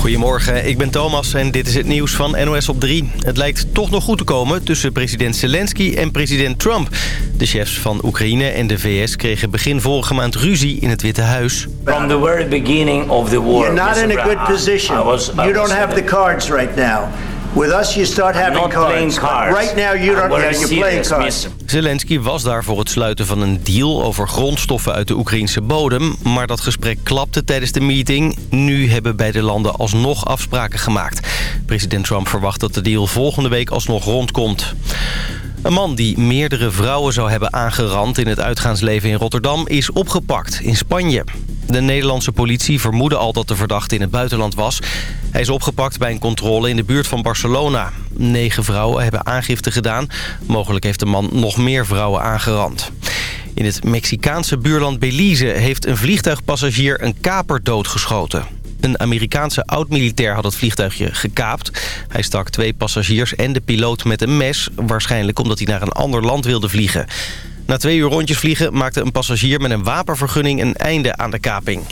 Goedemorgen, ik ben Thomas en dit is het nieuws van NOS op 3. Het lijkt toch nog goed te komen tussen president Zelensky en president Trump. De chefs van Oekraïne en de VS kregen begin vorige maand ruzie in het Witte Huis. From the very beginning of the war, You're not in a good position. you don't have the cards right now. With us, you start having not cards. cards. Right now, you don't. Yeah, you're playing cards. Zelensky was daar voor het sluiten van een deal over grondstoffen uit de Oekraïnse bodem. Maar dat gesprek klapte tijdens de meeting. Nu hebben beide landen alsnog afspraken gemaakt. President Trump verwacht dat de deal volgende week alsnog rondkomt. Een man die meerdere vrouwen zou hebben aangerand in het uitgaansleven in Rotterdam is opgepakt in Spanje. De Nederlandse politie vermoedde al dat de verdachte in het buitenland was. Hij is opgepakt bij een controle in de buurt van Barcelona. Negen vrouwen hebben aangifte gedaan. Mogelijk heeft de man nog meer vrouwen aangerand. In het Mexicaanse buurland Belize heeft een vliegtuigpassagier een kaper doodgeschoten. Een Amerikaanse oud-militair had het vliegtuigje gekaapt. Hij stak twee passagiers en de piloot met een mes... waarschijnlijk omdat hij naar een ander land wilde vliegen. Na twee uur rondjes vliegen maakte een passagier met een wapenvergunning... een einde aan de kaping.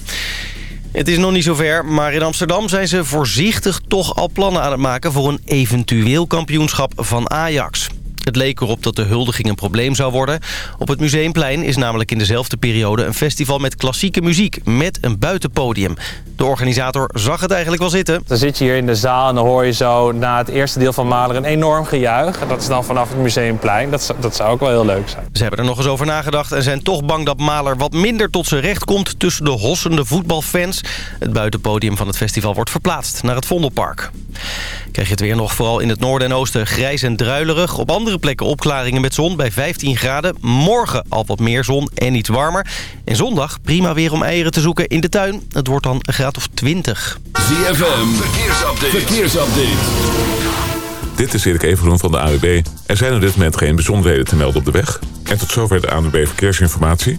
Het is nog niet zover, maar in Amsterdam zijn ze voorzichtig toch al plannen aan het maken... voor een eventueel kampioenschap van Ajax. Het leek erop dat de huldiging een probleem zou worden. Op het Museumplein is namelijk in dezelfde periode een festival met klassieke muziek... met een buitenpodium. De organisator zag het eigenlijk wel zitten. Dan zit je hier in de zaal en dan hoor je zo na het eerste deel van Mahler een enorm gejuich. En dat is dan vanaf het Museumplein. Dat, zou- dat zou ook wel heel leuk zijn. Ze hebben er nog eens over nagedacht en zijn toch bang dat Mahler wat minder tot zijn recht komt tussen de hossende voetbalfans. Het buitenpodium van het festival wordt verplaatst naar het Vondelpark. Krijg je het weer nog vooral in het noorden en oosten grijs en druilerig. Op andere plekken opklaringen met zon bij 15 graden. Morgen al wat meer zon en iets warmer. En zondag prima weer om eieren te zoeken in de tuin. Het wordt dan een graad of 20. ZFM, verkeersupdate. verkeersupdate. Dit is Erik Evengroen van de AWB. Er zijn op dit moment geen bijzonderheden te melden op de weg. En tot zover de ANWB Verkeersinformatie.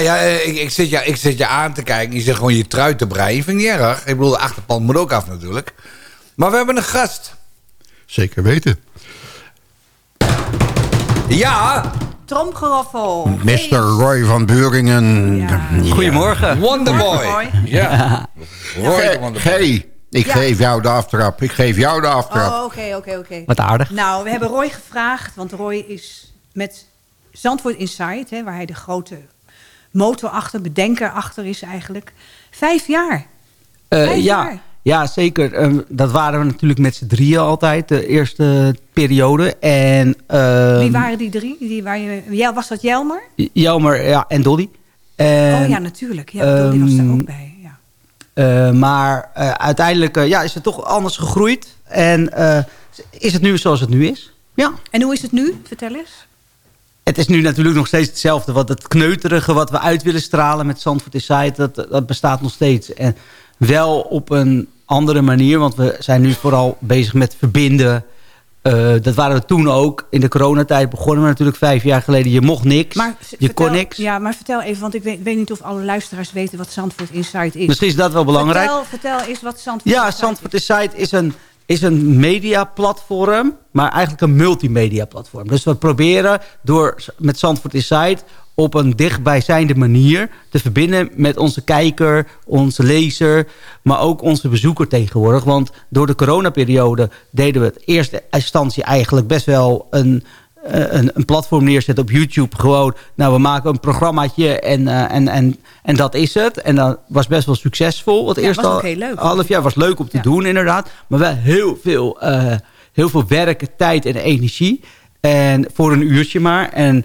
Nou ja, eh, ik, ik, zit je, ik zit je aan te kijken. Je zegt gewoon je trui te breien. Vind ik niet erg. Ik bedoel, de achterpand moet ook af natuurlijk. Maar we hebben een gast. Zeker weten. Ja, Tromgeroffel. Mr. Roy van Buringen. Ja. Goedemorgen. Wonderboy. Ja. Roy de Wonderboy. Hey, ik Ja. geef jou de aftrap. Ik geef jou de aftrap. Oh, oké, oké, oké. Wat aardig. Nou, we hebben Roy gevraagd, want Roy is met Zandvoort Insight, hè, waar hij de grote motor achter, bedenker achter is eigenlijk. Vijf jaar. Eh, Vijf ja, jaar. ja, zeker. Ehm, dat waren we natuurlijk met z'n drieën altijd, de eerste periode. En, ehm, Wie waren die drie? Die waar je, ja, was dat Jelmer? Jelmer ja, en Dolly. En, oh ja, natuurlijk. Ja, Dolly was er ehm, ook bij. Ja. eh, maar eh, uiteindelijk ja, is het toch anders gegroeid. En is het nu zoals het nu is. Ja. En hoe is het nu? Vertel eens. Het is nu natuurlijk nog steeds hetzelfde. Wat het kneuterige wat we uit willen stralen met Zandvoort Insight, dat, dat bestaat nog steeds. En wel op een andere manier, want we zijn nu vooral bezig met verbinden. Eh, dat waren we toen ook. In de coronatijd begonnen we natuurlijk vijf jaar geleden. Je mocht niks, Maar je vertel- kon niks. Ja, maar vertel even, want ik weet, weet niet of alle luisteraars weten wat Zandvoort Insight is. Misschien is dat wel belangrijk. Vertel, vertel eens wat Zandvoort Ja, Insight Zandvoort Insight is een, is een mediaplatform, maar eigenlijk een multimedia platform. Dus we proberen door met Zandvoort Insight op een dichtbijzijnde manier te verbinden met onze kijker, onze lezer, maar ook onze bezoeker tegenwoordig. Want door de coronaperiode deden we het eerste instantie eigenlijk best wel een, een, een platform neerzetten op YouTube. Gewoon, nou, we maken een programmaatje en, eh, en, en, en dat is het. En dat was best wel succesvol. Het Ja, eerste was ook al- heel leuk. half jaar was leuk om te doen, inderdaad. Maar wel heel veel, eh, heel veel werk, tijd en energie. En voor een uurtje maar. En,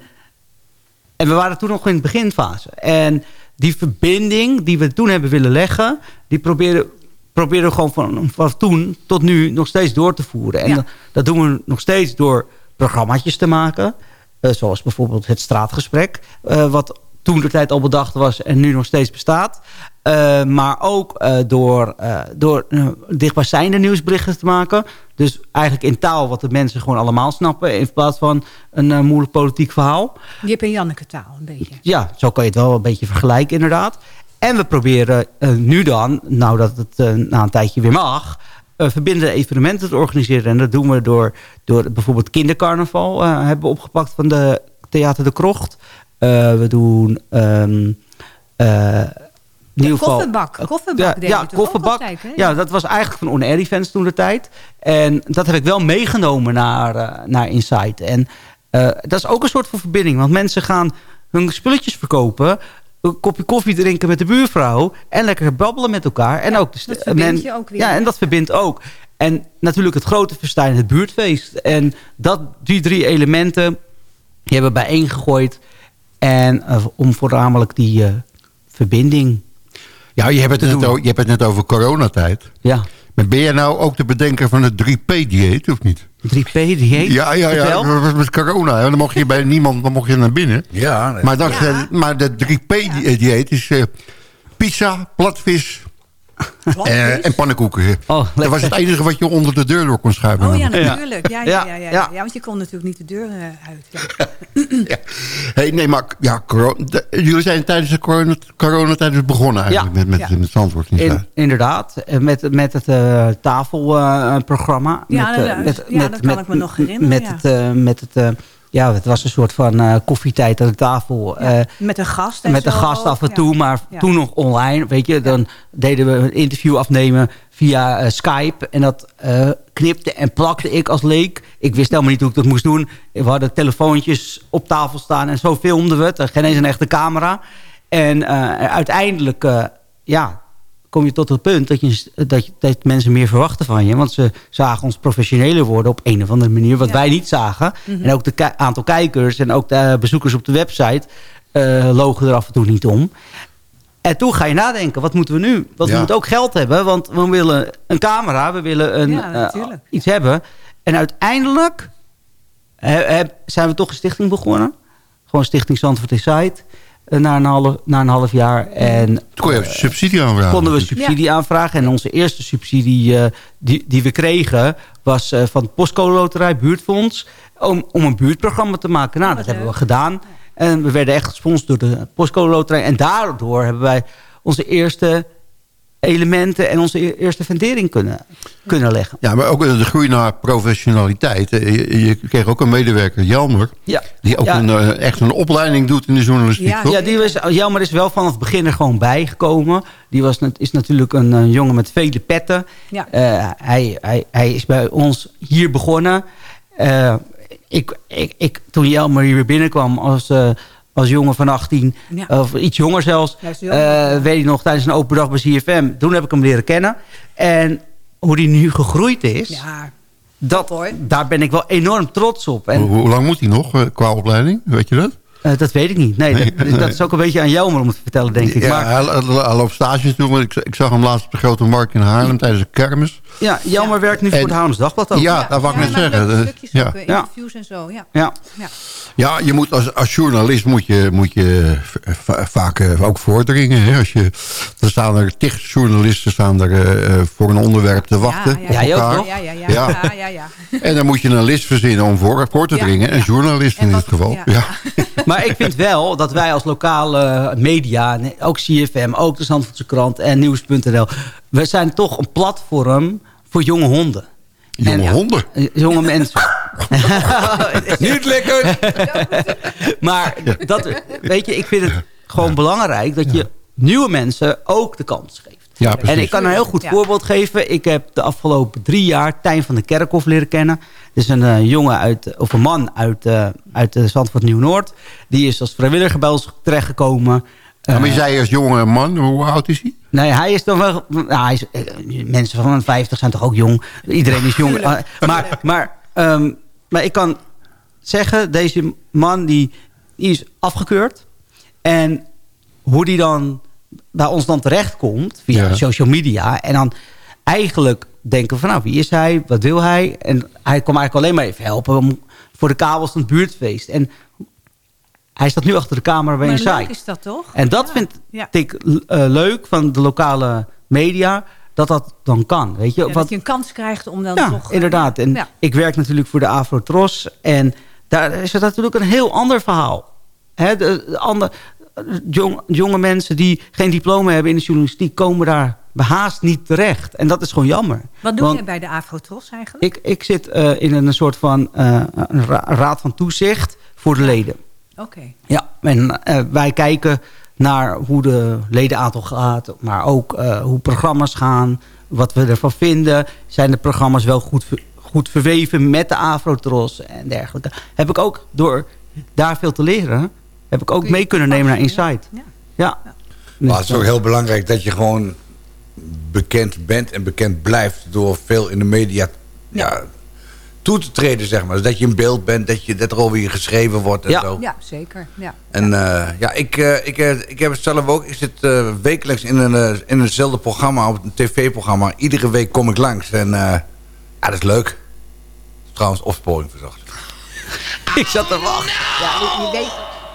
en we waren toen nog in de beginfase. En die verbinding die we toen hebben willen leggen... die proberen, proberen we gewoon van, van toen tot nu nog steeds door te voeren. En Ja. dat, dat doen we nog steeds door programmaatjes te maken. Eh, zoals bijvoorbeeld het straatgesprek. eh, wat toen de tijd al bedacht was en nu nog steeds bestaat. Eh, maar ook door, eh, door dichtbijzijnde nieuwsberichten te maken. Dus eigenlijk in taal wat de mensen gewoon allemaal snappen. In plaats van een moeilijk politiek verhaal. Jip en Janneke taal, een beetje. Ja, zo kan je het wel een beetje vergelijken inderdaad. En we proberen nu dan, nou dat het na een tijdje weer mag... eh, verbindende evenementen te organiseren. En dat doen we door, door bijvoorbeeld kindercarnaval... eh, hebben we opgepakt van de Theater de Krocht. Eh, we doen... ehm, eh, in ieder geval- kofferbak. Kofferbak ja, ja, kofferbak. Ja, dat was eigenlijk van On Air Events toen de tijd. En dat heb ik wel meegenomen naar, naar Insight. En dat is ook een soort van verbinding. Want mensen gaan hun spulletjes verkopen. Een kopje koffie drinken met de buurvrouw. En lekker babbelen met elkaar. En ook de dat verbindt men- je ook weer, Ja, en dat verbindt ook. En natuurlijk het grote festijn, het buurtfeest. En dat, die drie elementen die hebben we bijeengegooid. En eh, om voornamelijk die eh, verbinding Ja, je hebt, het te net doen. over, je hebt het net over coronatijd. Ja. Ben jij nou ook de bedenker van het 3P-dieet, of niet? 3P-dieet? Ja, ja, ja. Dat was Met corona, hè. dan mocht je bij niemand dan mocht je naar binnen. Ja, nee. Maar, dat, eh, maar de 3P-dieet is eh, pizza, platvis eh, en pannenkoeken. Oh, dat was het enige wat je onder de deur door kon schuiven. Oh ja, natuurlijk. Ja, ja, Ja, ja, ja, want je kon natuurlijk niet de deur eh, uit. Ja. Hey, nee, maar ja, jullie zijn tijdens de corona, coronatijd dus begonnen eigenlijk Ja. met, met, Ja. met Zandvoort. In, inderdaad, eh, met, met het eh, tafelprogramma. Ja, met, eh, nou, met, ja, dat kan ik me nog herinneren, Met ja. het, eh, met het, eh, ja, het was een soort van eh, koffietijd aan de tafel. eh, Met een gast en met een zo gast af en ja. toe, maar Ja. toen nog online. Weet je, dan deden we een interview afnemen via eh, Skype. En dat knipte en plakte ik als leek. Ik wist helemaal niet hoe ik dat moest doen. We hadden telefoontjes op tafel staan en zo filmden we het. Er Geen eens een echte camera. En uiteindelijk, ja, kom je tot het punt dat, je, dat, dat mensen meer verwachten van je. Want ze zagen ons professioneler worden op een of andere manier. Wat wij niet zagen. Mhm. En ook het ki- aantal kijkers en ook de bezoekers op de website... eh, logen er af en toe niet om. En toen ga je nadenken, wat moeten we nu? Want Ja. we moeten ook geld hebben, want we willen een camera, we willen een, Ja, eh, iets hebben. En uiteindelijk he- he- zijn we toch een stichting begonnen. Gewoon Stichting Zandvoort Insight. Eh, Na een, half, na een half jaar. En Toen kon je subsidie aanvragen. konden we subsidie aanvragen. En onze eerste subsidie eh, die, die we kregen... was eh, van het Postcode Loterij Buurtfonds... Om, om een buurtprogramma te maken. Nou, dat hebben we gedaan. En we werden echt gesponsord door de Postcode Loterij. En daardoor hebben wij onze eerste elementen en onze e- eerste fundering kunnen, kunnen leggen. Ja, maar ook de groei naar professionaliteit. Eh, Je, je kreeg ook een medewerker, Jelmer... Ja. die ook Ja. een, eh, echt een opleiding doet in de journalistiek, Ja, toch? ja die was, Jelmer is wel vanaf het begin er gewoon bijgekomen. Die was, is natuurlijk een, jongen met vele petten. Ja. Eh, hij, hij, hij is bij ons hier begonnen. Eh, ik, ik, ik, toen Jelmer hier weer binnenkwam als, eh, als jongen van 18... Ja. of iets jonger zelfs... Jonger, eh, weet ik nog, tijdens een open dag bij CFM... toen heb ik hem leren kennen. En hoe hij nu gegroeid is... Ja, dat, daar ben ik wel enorm trots op. En, Hoe, hoe lang moet hij nog eh, qua opleiding? Weet je dat? Eh, dat weet ik niet. Nee, Nee, dat, nee. dat is ook een beetje aan jou om het te vertellen, denk ik. Ja, Maar, hij, hij- loopt stage toe. maar Ik, ik zag hem laatst op de Grote Markt in Haarlem tijdens een kermis. ja, Jelmer werkt nu voor het Haarlems Dagblad ook. Ja, dat wou ik net zeggen. Eh, stukjes ja. ook, eh, interviews en zo. Ja. Ja. Ja. Ja, je moet als, als journalist moet je, moet je va- vaak eh, ook voordringen. Hè? Als je, er staan er tig journalisten staan er, eh, eh, voor een onderwerp te wachten. Ja, ja, ook? Ja, ja, ja. Ja. ja. ja, ja. En dan moet je een list verzinnen om voor, voor te Ja, dringen. Een journalist in dit geval. ja. Maar ik vind wel dat wij als lokale media, ook CFM, ook de Zandvoortse krant en Nieuws.nl... we zijn toch een platform voor jonge honden. Jonge En- honden. Jonge mensen. Niet lekker! maar dat, weet je, ik vind het gewoon belangrijk dat je nieuwe mensen ook de kans geeft. Ja, precies. En ik kan een heel goed Ja. voorbeeld geven. Ik heb de afgelopen drie jaar Tijn van de Kerkhof leren kennen. Dat is een eh, jongen uit, of een man uit, eh uit de Zandvoort Nieuw-Noord. Die is als vrijwilliger bij ons terechtgekomen. Ja, maar je Eh, zei als jonge man, hoe oud is hij? Nee, hij is dan wel... Nou, hij is, eh, mensen van 50 zijn toch ook jong? Iedereen is jong. Eh, maar, maar, ehm, maar ik kan zeggen, deze man die, die is afgekeurd. En hoe die dan bij ons dan terechtkomt via Ja. social media. En dan eigenlijk denken van nou, wie is hij? Wat wil hij? En hij kwam eigenlijk alleen maar even helpen om, voor de kabels van het buurtfeest. En hij staat nu achter de camera bij Maar een leuk site. is dat toch? En dat Ja. vind Ja. ik eh, leuk van de lokale media, dat dat dan kan. Weet je? Ja, Wat, dat je een kans krijgt om dan ja, toch... eh, inderdaad. En ja. ik werk natuurlijk voor de Afrotros. En daar is het natuurlijk een heel ander verhaal. Hè, de, de ander, jong, jonge mensen die geen diploma hebben in de journalistiek... komen daar behaast niet terecht. En dat is gewoon jammer. Wat doe je bij de Afrotros eigenlijk? ik, ik zit eh, in een soort van eh, een ra- raad van toezicht voor de leden. Oké. Ja, en eh, wij kijken naar hoe de ledenaantal gaat, maar ook hoe programma's gaan, wat we ervan vinden. Zijn de programma's wel goed, goed verweven met de Afrotros en dergelijke. Heb ik ook door daar veel te leren, heb ik ook mee kunnen nemen naar Insight. Ja. Ja. Maar het is ook heel belangrijk dat je gewoon bekend bent en bekend blijft door veel in de media ja. toe te treden, zeg maar. Dus dat je in beeld bent, dat, je, dat er over je geschreven wordt en Ja. zo. Ja, zeker. Ja. En eh, ja, ik, eh, ik, eh, ik heb het zelf ook. Ik zit eh, wekelijks in, een, eh, in eenzelfde programma, op een tv-programma. Iedere week kom ik langs en eh, ja, dat is leuk. Trouwens, opsporing verzocht. ik zat te wachten. Ja, je, je weet...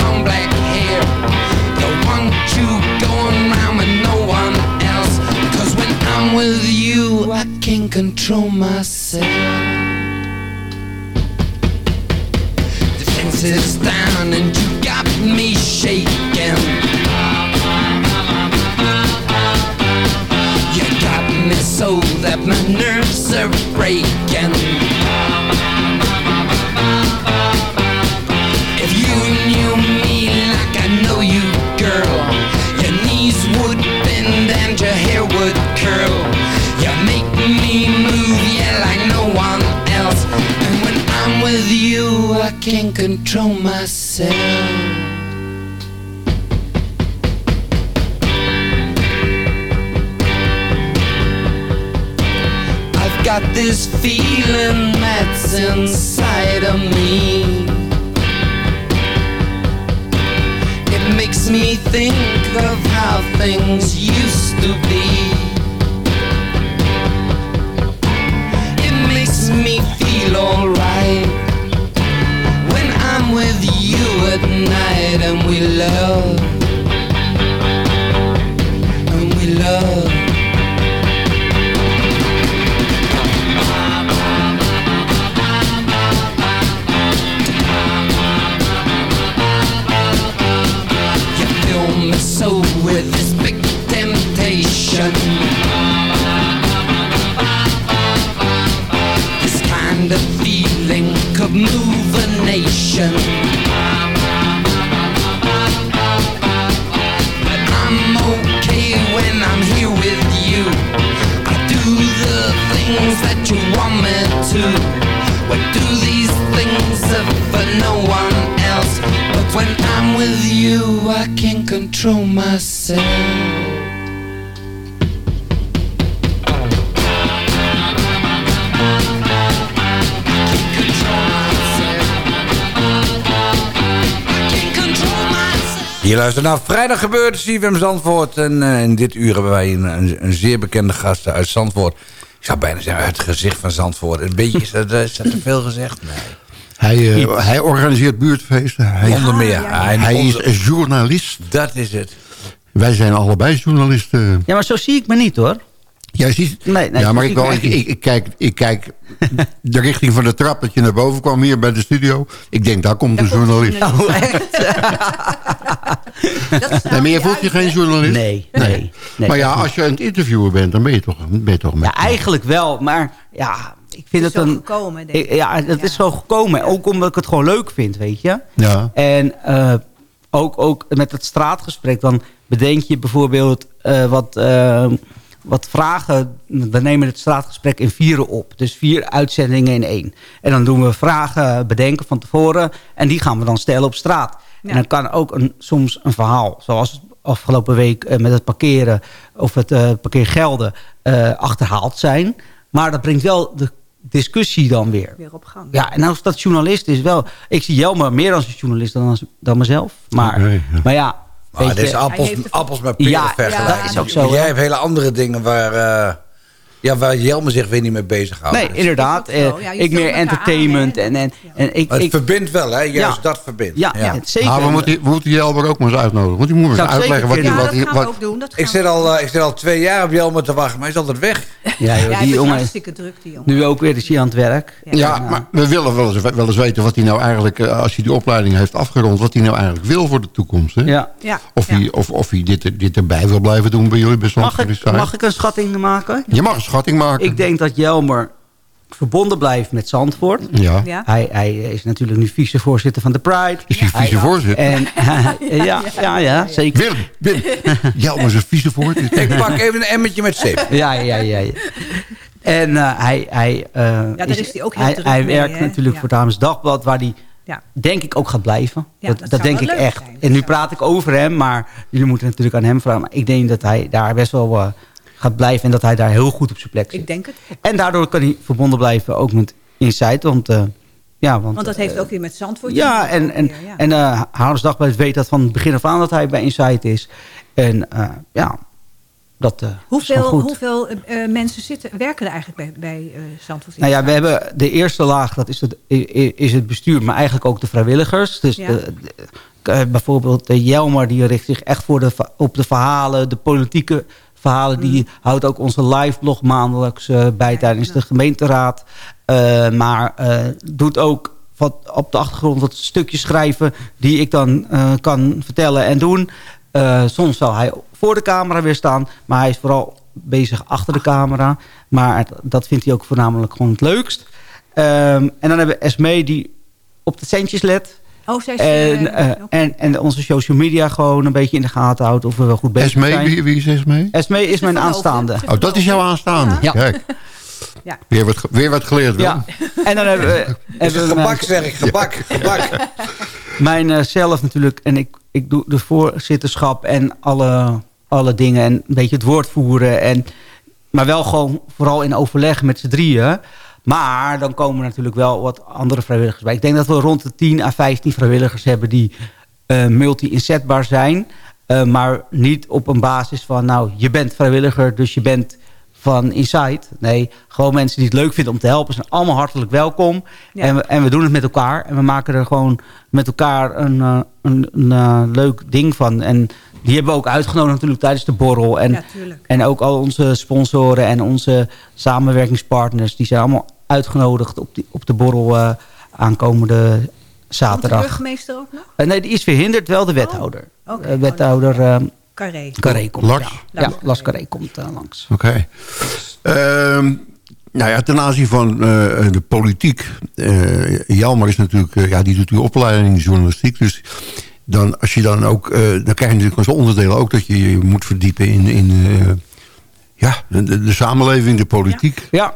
long black hair. Don't you round with no one else. Cause when I'm with you, I can control myself. Is down and you got me shaking. You got me so that my nerves are breaking. You, I can control myself. I've got this feeling that's inside of me. It makes me think of how things used to be. It makes me feel alright night and we love. And we love. You fill with this big temptation. This kind of feeling could move a nation. Me to. We do these things for no one else. But when I'm with you, I can control myself. Je luistert naar Vrijdag gebeurt CFM Zandvoort. En eh, in dit uur hebben wij een, een zeer bekende gast uit Zandvoort. Ik zou bijna zeggen uit het gezicht van Zandvoort. Een beetje, is dat, is dat te veel gezegd? Nee. Hij, eh, hij organiseert buurtfeesten. Hij, Onder meer. Hij, hij is journalist. Dat is het. Wij zijn allebei journalisten. Ja, maar zo zie ik me niet hoor. Jij ziet... Nee, nee, ja, maar ik, wel, ik, echt ik, ik kijk, ik kijk de richting van de trap dat je naar boven kwam hier bij de studio. Ik denk, daar komt een journalist. Oh, echt? Nee, maar je voelt je geen journalist? Nee, nee. nee, maar ja, als je aan het interviewen bent, dan ben je toch, ben je toch met... Ja, eigenlijk wel. Maar ja, ik vind het, zo een... gekomen, denk ik. Ja, het is zo gekomen. Ook omdat ik het gewoon leuk vind, weet je. Ja. En eh, ook, ook met het straatgesprek, dan bedenk je bijvoorbeeld eh, wat, eh, wat vragen. We nemen het straatgesprek in vieren op. Dus vier uitzendingen in één. En dan doen we vragen bedenken van tevoren. En die gaan we dan stellen op straat. Ja. En dan kan ook een, soms een verhaal, zoals afgelopen week eh, met het parkeren of het eh, parkeergelden eh, achterhaald zijn. Maar dat brengt wel de discussie dan weer. Weer op gang. Ja, en als dat journalist is wel... Ik zie Jelmer meer als een journalist dan, als, dan mezelf. Maar, ja. maar ja... Weet dit is appels, appels met peren Ja, vergelijken. ja, dat is ook zo, Maar Jij hebt hele andere dingen waar, eh ja, waar Jelme zich weer niet mee bezighoudt. Nee, inderdaad. Eh, Ja, ik meer entertainment. aan, en, en, en ik, Maar het ik, verbindt wel, hè? Juist Ja. dat verbindt. ja, ja. zeker. Ah, we moeten, we moeten Jelber ook maar eens uitnodigen. Want die moet maar eens uitleggen wat hij... Ja, Wat, dat we wat, ook doen. Dat Ik zit, al, eh, ik zit al twee jaar op Jelme te wachten, maar hij is altijd weg. Ja, joh, Ja, hij die jongen hartstikke druk, die jongen. nu ook weer is hij aan het werk. ja, maar we willen wel eens, wel eens weten wat hij nou eigenlijk... eh, als hij die opleiding heeft afgerond... wat hij nou eigenlijk wil voor de toekomst. Hè? Ja. Ja, Of, ja. hij, of, of hij dit, dit erbij wil blijven doen bij jullie bij Mag, ik, Inside. mag ik een schatting maken? Je mag een schatting maken. Ik denk dat Jelmer verbonden blijft met Zandvoort. Ja. Ja. Hij, hij is natuurlijk nu vicevoorzitter van de Pride. Is hij vicevoorzitter? En, ja, ja, ja, zeker. Willem, Willem. Jelmer is een vicevoorzitter. Ik pak even een emmertje met zeep. Ja, ja, ja. ja. En eh, hij, hij, eh, daar is hij ook heel hij, druk hij mee, werkt natuurlijk Ja. voor Dames Dagblad, waar hij Ja. denk ik ook gaat blijven. Ja, dat dat denk ik echt. zijn. En nu praat ik over hem, maar jullie moeten natuurlijk aan hem vragen. Maar ik denk dat hij daar best wel eh, gaat blijven en dat hij daar heel goed op zijn plek zit. Ik denk het. En daardoor kan hij verbonden blijven ook met Insight, want... eh, ja, want, Want dat heeft eh, ook weer met Zandvoort ja, en, en, weer, ja. en eh Haarlems Dagblad weet dat van het begin af aan dat hij bij Insight is. En eh, ja, dat eh, is Hoeveel, hoeveel eh, eh, mensen zitten, werken er eigenlijk bij, bij eh Zandvoort? Nou ja, we hebben de eerste laag, dat is het, is het bestuur, maar eigenlijk ook de vrijwilligers. Dus Ja. de, de- eh, bijvoorbeeld de Jelmer, die richt zich echt voor de, op de verhalen, de politieke verhalen. Die Mm. houdt ook onze live blog maandelijks eh, bij tijdens de gemeenteraad. Eh, maar eh, doet ook wat op de achtergrond wat stukjes schrijven die ik dan kan vertellen en doen. Soms zal hij voor de camera weer staan, maar hij is vooral bezig achter de camera. Maar dat vindt hij ook voornamelijk gewoon het leukst. Ehm, en dan hebben we Esme die op de centjes let. Oh, zij is... En, eh, eh, en, en onze social media gewoon een beetje in de gaten houdt. Of we wel goed bezig Esmee, zijn. wie, wie is Esmee? Esme is mijn verloofde. aanstaande. Oh, dat is jouw aanstaande. Ja. Kijk, Ja. weer wat, weer wat geleerd. Willem. Ja. En dan hebben we, hebben we Gebak mijn, zeg ik, gebak, gebak. mijn eh, zelf natuurlijk. En ik, ik doe de voorzitterschap en alle, alle dingen. En een beetje het woord voeren. En, maar wel gewoon vooral in overleg met z'n drieën. Maar dan komen er natuurlijk wel wat andere vrijwilligers bij. Ik denk dat we rond de 10 à 15 vrijwilligers hebben die eh, multi-inzetbaar zijn. eh, maar niet op een basis van, nou, je bent vrijwilliger, dus je bent van Inside. Nee, gewoon mensen die het leuk vinden om te helpen zijn allemaal hartelijk welkom. Ja. En, we, en we doen het met elkaar. En we maken er gewoon met elkaar een, eh, een, een leuk ding van. En die hebben we ook uitgenodigd natuurlijk tijdens de borrel. En, Ja, en ook al onze sponsoren en onze samenwerkingspartners... die zijn allemaal uitgenodigd op, die, op de borrel eh, aankomende Komt de zaterdag. burgemeester ook nog? Eh, nee, die is verhinderd, wel de wethouder. Oké. Eh, wethouder eh, Carré. Carré komt. Lars? Ja, ja Lars Carré komt eh, langs. Oké. Ehm, nou ja, ten aanzien van eh, de politiek. eh Jelmer is natuurlijk, ja, die doet die opleiding in journalistiek. Dus dan, als je dan ook, eh, dan krijg je natuurlijk als onderdeel ook dat je je moet verdiepen in, in eh, ja, de, de, de samenleving, de politiek. Ja,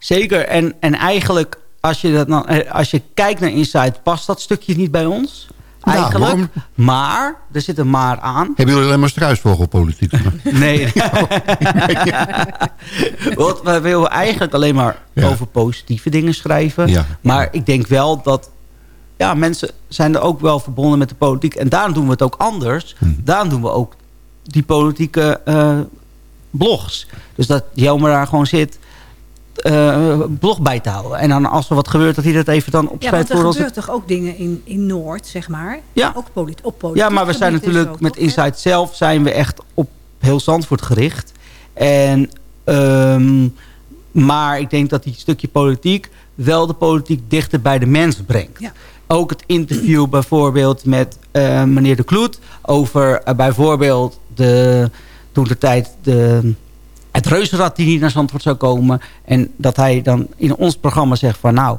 zeker. En, en eigenlijk, als je, dat dan, eh, als je kijkt naar Inside, past dat stukje niet bij ons. Ja, Eigenlijk. waarom? maar, er zit een maar aan. Hebben jullie alleen maar struisvogelpolitiek? Nee. Want we willen eigenlijk alleen maar Ja. over positieve dingen schrijven. Ja. Maar ik denk wel dat ja, mensen zijn er ook wel verbonden met de politiek. En daarom doen we het ook anders. Hm. Daarom doen we ook die politieke eh, blogs. Dus dat Jelmer daar gewoon zit eh, blog bij te houden. En dan als er wat gebeurt, dat hij dat even dan Ja, want opschrijft. er gebeurt toch ook dingen in, in Noord, zeg maar? Ja. Ook polit op politiek Ja, maar we zijn natuurlijk met? Inside zelf zijn we echt op heel Zandvoort gericht. En, ehm, maar ik denk dat die stukje politiek wel de politiek dichter bij de mens brengt. Ja. Ook het interview bijvoorbeeld met eh, meneer De Kloet over eh, bijvoorbeeld de, toen de tijd de, het reuzenrad die niet naar Zandvoort zou komen. En dat hij dan in ons programma zegt van nou,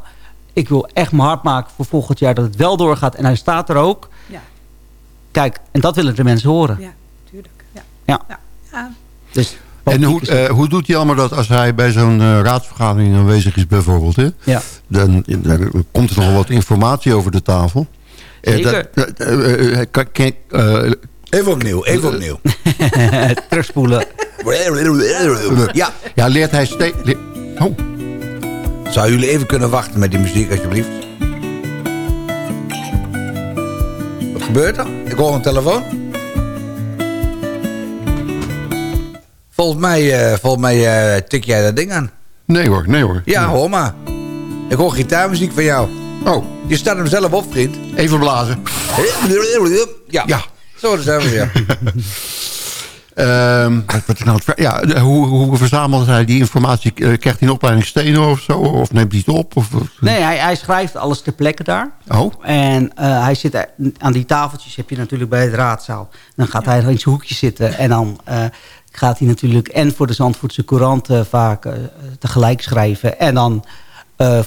ik wil echt mijn hart maken voor volgend jaar dat het wel doorgaat. En hij staat er ook. Ja. Kijk, en dat willen de mensen horen. Ja, tuurlijk. Ja. Ja. Ja. Ja. Dus En hoe, eh, hoe doet Jelmer dat als hij bij zo'n eh, raadsvergadering aanwezig is bijvoorbeeld? Hè? Ja. Dan, dan komt er nogal wat informatie over de tafel. Eh, Zeker. dat- eh, eh, eh, Even opnieuw, even opnieuw. Terugspoelen. Ja. ja, leert hij steeds... Oh, Zou jullie even kunnen wachten met die muziek, alsjeblieft? Wat gebeurt er? Ik hoor een telefoon. Volgens mij, eh, volgens mij eh, tik jij dat ding aan. nee hoor, nee hoor. Ja, hoor maar. Ik hoor gitaarmuziek van jou. Oh, Je staat hem zelf op, vriend. even blazen. Ja. Ja. Zo, daar zijn we weer. Ehm, is nou ja, hoe, hoe verzamelt hij die informatie? Eh, Krijgt hij een opleiding stenen of zo? Of neemt hij het op? Of, of- Nee, hij, hij schrijft alles ter plekke daar. Oh, En eh, hij zit aan die tafeltjes, heb je natuurlijk bij het raadzaal. Dan gaat hij in zijn hoekje zitten. En dan eh, gaat hij natuurlijk en voor de Zandvoortse Courant eh, vaak tegelijk schrijven. En dan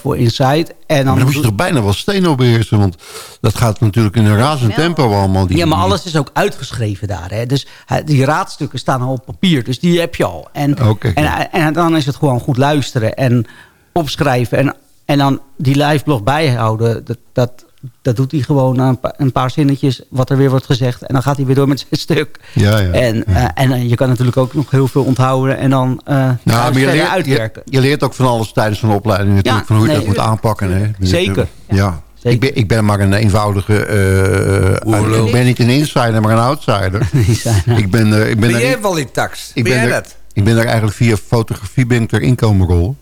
voor Inside. En maar dan dan moet je toch bijna wel steno beheersen? Want dat gaat natuurlijk in een razend tempo allemaal. Die, Ja, maar alles is ook uitgeschreven daar. Hè? Dus die raadstukken staan al op papier. Dus die heb je al. En, en, en dan is het gewoon goed luisteren en opschrijven. En, en dan die liveblog bijhouden. Dat, dat, dat doet hij gewoon een paar, een paar zinnetjes wat er weer wordt gezegd. En dan gaat hij weer door met zijn stuk. Ja, ja. En, eh, en eh, je kan natuurlijk ook nog heel veel onthouden. En dan Nou, maar je leert, je, uitwerken. je leert ook van alles tijdens een opleiding natuurlijk. Ja, van hoe je nee, dat moet aanpakken. Hè? Zeker. Ja. Zeker. Ik, ben, ik ben maar een eenvoudige... eh, ik ben niet een insider, maar een outsider. Ik ben, er- ik ben, Ben er- jij wel die tax? ik Ben ben, jij er, dat? ik ben er eigenlijk via fotografie ben ik erin komen rollen.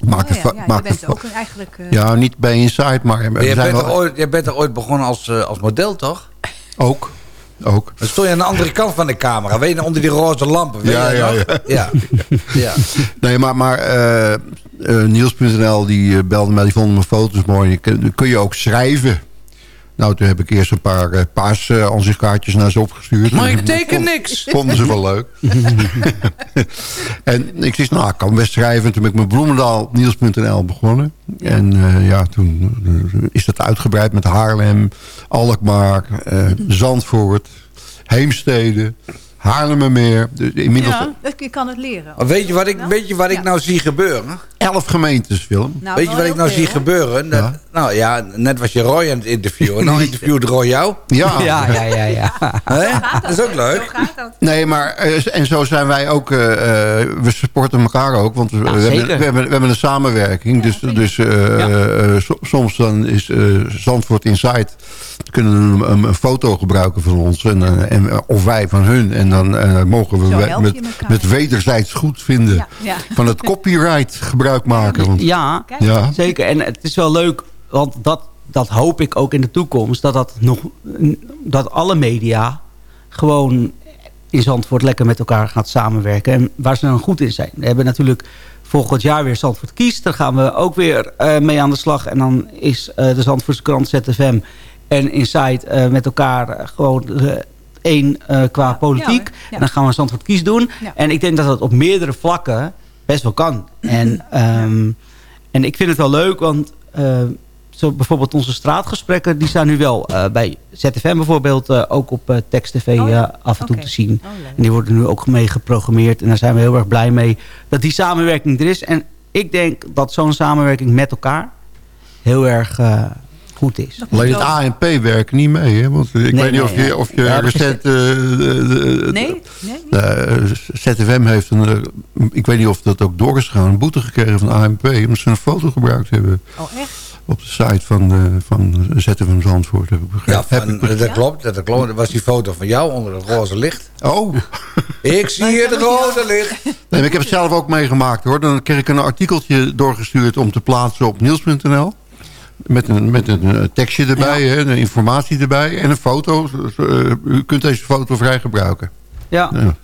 Ik Maak Oh ja, ja, maak bent ook eigenlijk... eh, Ja, niet bij Inside, maar... we Maar jij, bent wel- er ooit, jij bent er ooit begonnen als, eh, als model, toch? Ook. Ook. Dan stond je aan de andere kant van de camera. Weet je, onder die roze lampen. Weet Ja, je ja, ja. ja. ja. Nee, maar, maar eh, eh, Niels.nl die belde mij, die vond mijn foto's mooi. Kun, kun je ook schrijven? Nou, toen heb ik eerst een paar uh, paars uh, ansichtkaartjes naar ze opgestuurd. Maar ik teken niks. Vonden ze wel leuk. en ik zei, nou, ik kan best schrijven. En toen ben ik met Bloemendaal Niels.nl begonnen. En uh, ja, toen is dat uitgebreid met Haarlem, Alkmaar, uh, Zandvoort, Heemstede... Haarlemmermeer. Dus inmiddels Ja, je kan het leren. Weet je wat ik, weet je wat ik nou zie gebeuren? elf gemeentes, Willem. Nou, weet je wat ik nou veel, zie hoor. gebeuren? Dat, Nou ja, net was je Roy aan het interviewen. Nou interviewt Roy jou. Ja. Ja, ja, ja, ja. Hè? Dat is ook leuk. Gaat dat? Nee, maar eh, en zo zijn wij ook. eh, eh, we supporten elkaar ook, want we, we, hebben, we, hebben, we hebben een samenwerking. Dus, dus eh, eh, so- soms dan is eh, Zandvoort Insight kunnen een, een, een foto gebruiken van ons en, en of wij van hun en dan eh, mogen we met, met wederzijds goed vinden Ja, ja. van het copyright gebruik maken. Want, Ja, ja. zeker. En het is wel leuk, want dat, dat hoop ik ook in de toekomst. Dat, dat, nog, dat alle media gewoon in Zandvoort lekker met elkaar gaat samenwerken. En waar ze dan goed in zijn. We hebben natuurlijk volgend jaar weer Zandvoort kiest. Daar gaan we ook weer eh, mee aan de slag. En dan is eh, de Zandvoortse krant ZFM en Insight eh, met elkaar gewoon... één eh, qua politiek. En dan gaan we Zandvoort kies doen. En ik denk dat dat op meerdere vlakken best wel kan. En, ehm, en ik vind het wel leuk, want eh, zo bijvoorbeeld onze straatgesprekken... die staan nu wel eh, bij ZFM bijvoorbeeld ook op eh Text TV Oh ja. af en toe te zien. Oh, en die worden nu ook mee geprogrammeerd. En daar zijn we heel erg blij mee dat die samenwerking er is. En ik denk dat zo'n samenwerking met elkaar heel erg goed is. Alleen het ANP werkt niet mee, hè? Want ik Nee, weet niet nee, of je, ja. of je Ja, recent... eh, Nee? Eh, ZFM heeft een, eh, ik weet niet of dat ook door is gegaan, een boete gekregen van ANP. Omdat ze een foto gebruikt hebben Oh, echt? op de site van, eh, van ZFM Zandvoort. Heb ik Ja, begrepen. van, Heb ik begrepen. dat klopt. Dat klopt. Dat was die foto van jou onder het roze licht. Oh, Ik zie hier het rode licht. nee, maar ik heb het zelf ook meegemaakt hoor. Dan kreeg ik een artikeltje doorgestuurd om te plaatsen op niels.nl. Met een, met een eh, tekstje erbij, hè, een informatie erbij en een foto. Eh, u kunt deze foto vrij gebruiken. Ja. Ja.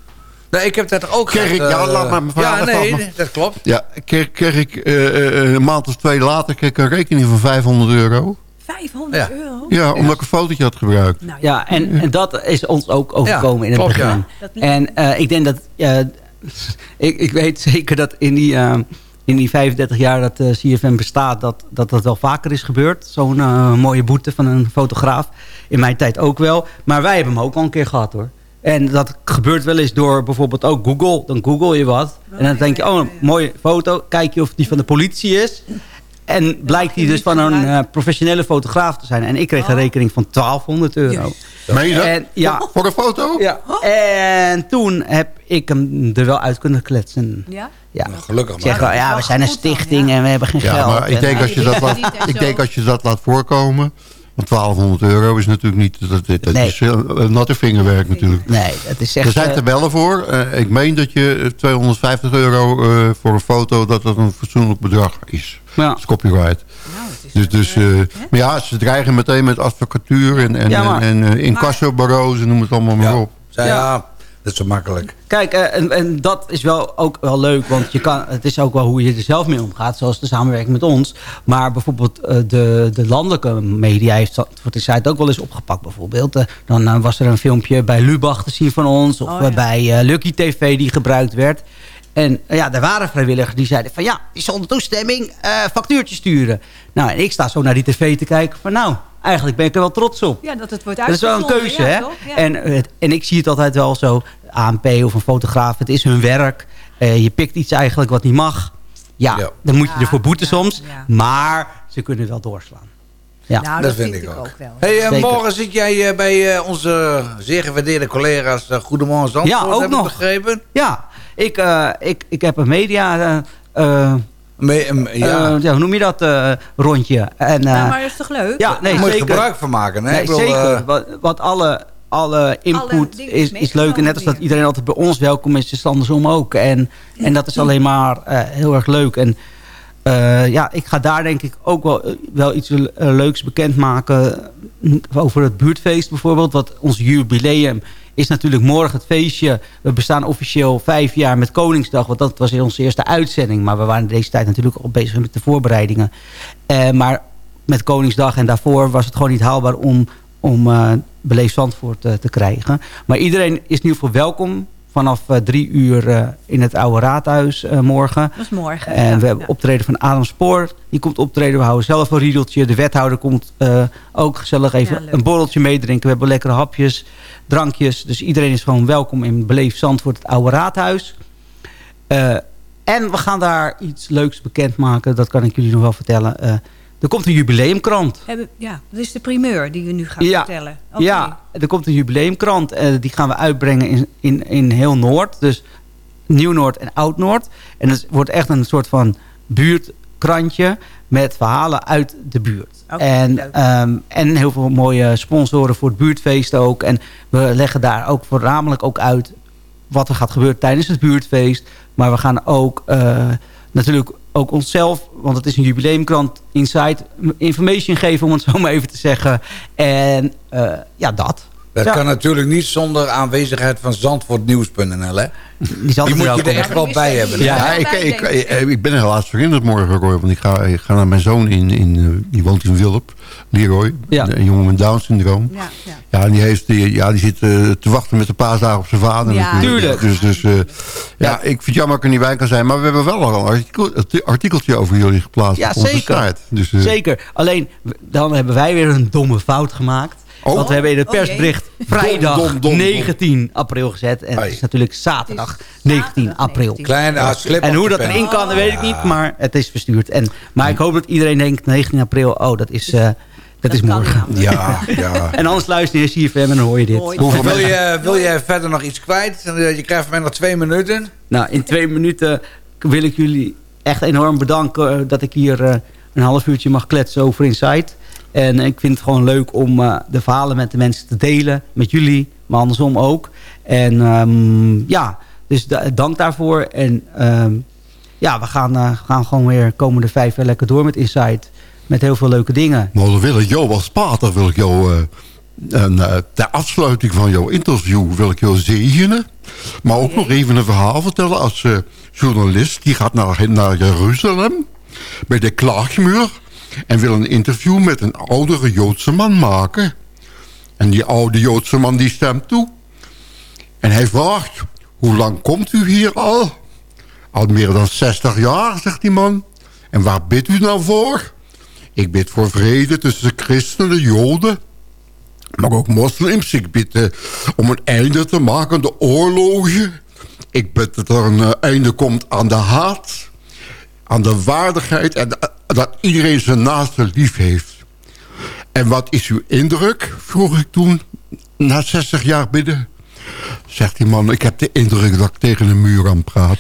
Nee, ik heb dat ook Kreeg ik- ja, eh, laat maar mijn verhaal Ja, nee, dat klopt. Ja, kreeg, kreeg ik eh, eh, een maand of twee later kreeg ik een rekening van 500 euro. 500 Ja. euro? Ja, omdat ik een fotootje had gebruikt. Nou ja. Ja, en, en dat is ons ook overkomen Ja, in het klopt, begin. ja. En eh, ik denk dat... eh, ik, ik weet zeker dat in die, in die 35 jaar dat eh CFM bestaat... Dat, dat dat wel vaker is gebeurd. Zo'n eh, mooie boete van een fotograaf. In mijn tijd ook wel. Maar wij hebben hem ook al een keer gehad hoor. En dat gebeurt wel eens door bijvoorbeeld ook Google. Dan google je wat. En dan denk je, oh, een mooie foto. Kijk je of die van de politie is. En blijkt die dus van een eh, professionele fotograaf te zijn. En ik kreeg een rekening van 1200 euro. Meen je dat? En, ja, Voor een foto? ja. En toen heb ik hem er wel uit kunnen kletsen. Ja? Ja. Gelukkig maar. wel, ja, we zijn een dan, stichting ja. en we hebben geen Ja, geld. maar ik En, denk eh, als je dat laat, ik denk als je dat laat voorkomen... Want 1200 euro is natuurlijk niet... Dat, dat, dat Nee. is eh, natte vingerwerk natuurlijk. Nee, dat is echt... Er zijn tabellen voor. Eh, ik meen dat je eh, 250 euro eh, voor een foto... dat dat een fatsoenlijk bedrag is. Ja. Dat is copyright. Nou, is Dus, dus, eh, maar ja, ze dreigen meteen met advocatuur... en, en, Ja, maar- en, eh, incassobureaus en noem het allemaal maar Ja. op. Ja, Ja. dat is zo makkelijk. Kijk, eh, en, en dat is wel ook wel leuk, want je kan, het is ook wel hoe je er zelf mee omgaat, zoals de samenwerking met ons. Maar bijvoorbeeld eh, de, de landelijke media heeft dat voor de site ook wel eens opgepakt. Bijvoorbeeld, Eh, dan eh, was er een filmpje bij Lubach te zien van ons, of Oh, eh, ja. bij eh, Lucky TV die gebruikt werd. En eh, ja, er waren vrijwilligers die zeiden van ja, is zonder toestemming eh factuurtje sturen. Nou, en ik sta zo naar die tv te kijken van nou, eigenlijk ben ik er wel trots op. Ja, dat het wordt Dat is wel een uitgezonden, keuze, ja, hè? toch? Ja. En, eh, het- en ik zie het altijd wel zo. ANP of een fotograaf, het is hun werk. Eh, je pikt iets eigenlijk wat niet mag. Ja, Ja. dan moet je ervoor boeten ja, soms. ja. Maar ze kunnen wel doorslaan. Ja. nou, dat vind ik ook. wel. Hey, morgen zit jij bij eh, onze zeer gewaardeerde collega's uh, Goedemorgen Zandvoort, Ja, ook heb ik nog. begrepen. Ja, ik, eh, ik, ik heb een media... eh, eh, Me- ja, ja. ja, hoe noem je dat? eh, rondje. En, eh, Nou, maar dat is toch leuk? ja, nee, daar moet je gebruik van maken. Hè? Nee, Ik bedoel, zeker. wat, wat alle, alle input is, is leuk. En net als dat iedereen altijd bij ons welkom is, is het andersom ook. En, en dat is alleen maar eh, heel erg leuk. En eh, ja, ik ga daar denk ik ook wel, wel iets le- leuks bekendmaken. Over het buurtfeest bijvoorbeeld. Wat ons jubileum is natuurlijk morgen het feestje. We bestaan officieel vijf jaar met Koningsdag. Want dat was onze eerste uitzending. Maar we waren deze tijd natuurlijk al bezig met de voorbereidingen. Eh, maar met Koningsdag en daarvoor was het gewoon niet haalbaar om, om Beleefd Zandvoort eh, te krijgen. Maar iedereen is in ieder geval welkom vanaf drie uur in het oude raadhuis morgen. Dat is morgen. En ja, we hebben ja. optreden van Adam Spoor. Die komt optreden. We houden zelf een riedeltje. De wethouder komt ook gezellig even Ja, een borreltje meedrinken. We hebben lekkere hapjes. Drankjes. Dus iedereen is gewoon welkom in Beleef Zandvoort, het Oude Raadhuis. Eh, en we gaan daar iets leuks bekendmaken. Dat kan ik jullie nog wel vertellen. Eh, er komt een jubileumkrant. Ja, dat is de primeur die u nu gaat Ja. vertellen. Ja, er komt een jubileumkrant. eh, die gaan we uitbrengen in, in, in heel Noord. Dus Nieuw-Noord en Oud-Noord. En het wordt echt een soort van buurtkrantje met verhalen uit de buurt. En, ehm, en heel veel mooie sponsoren voor het buurtfeest ook. En we leggen daar ook voornamelijk ook uit wat er gaat gebeuren tijdens het buurtfeest. Maar we gaan ook eh, natuurlijk ook onszelf, want het is een jubileumkrant, Inside information geven, om het zo maar even te zeggen. En eh, ja, dat. Dat Ja. kan natuurlijk niet zonder aanwezigheid van zandvoortnieuws.nl, hè? Die, zal Die er moet je er komen. echt wel bij hebben. Ja, ik, ik, ik, ik ben helaas verhinderd morgen, Roy. Want ik ga, ik ga naar mijn zoon in, in eh, die woont in Wilp, Leroy. Ja. Een jongen met Down-syndroom. Ja, ja. Ja, en die, heeft, die, ja, die zit eh, te wachten met de paasdagen op zijn vader. Ja, natuurlijk. tuurlijk. Dus, dus eh, ja, ik vind het jammer dat ik er niet bij kan zijn. Maar we hebben wel al een artikel, artikeltje over jullie geplaatst Ja, op onze zeker. site. Dus, eh, Zeker. Alleen, dan hebben wij weer een domme fout gemaakt. Oh. Want we hebben in het Oh, persbericht vrijdag Dom, dom, dom, dom. 19 april gezet. En het is natuurlijk zaterdag Het is 19 zaterdag april. 19. Kleine slip En hoe dat erin kan, dat weet ik niet. Maar het is verstuurd. En, maar ik hoop dat iedereen denkt 19 april. Oh, dat is, eh, dat is morgen. Ja, ja. En anders luister je CFM en dan hoor je dit. Hoeveel Wil je, wil je verder nog iets kwijt? Je krijgt van mij nog twee minuten. Nou, in twee minuten wil ik jullie echt enorm bedanken... eh, dat ik hier eh, een half uurtje mag kletsen over Insight. En ik vind het gewoon leuk om eh, de verhalen met de mensen te delen. Met jullie, maar andersom ook. En ehm, ja, dus da- dank daarvoor. En ehm, ja, we gaan, eh, gaan gewoon weer komende vijf jaar lekker door met Insight. Met heel veel leuke dingen. Maar dan wil ik jou als pater, wil ik jou, eh, en, ter afsluiting van jouw interview, wil ik jou zegenen. Maar ook nog even een verhaal vertellen als journalist. Die gaat naar, naar Jeruzalem, bij de klaagmuur. En wil een interview met een oudere Joodse man maken. En die oude Joodse man die stemt toe. En hij vraagt, hoe lang komt u hier al? Al meer dan 60 jaar, zegt die man. En waar bidt u nou voor? Ik bid voor vrede tussen de christenen, de joden, maar ook moslims. Ik bid eh, om een einde te maken aan de oorlogen. Ik bid dat er een eh, einde komt aan de haat, aan de waardigheid... en dat iedereen zijn naaste lief heeft. En wat is uw indruk, vroeg ik toen, na 60 jaar bidden. Zegt die man, ik heb de indruk dat ik tegen een muur aan praat.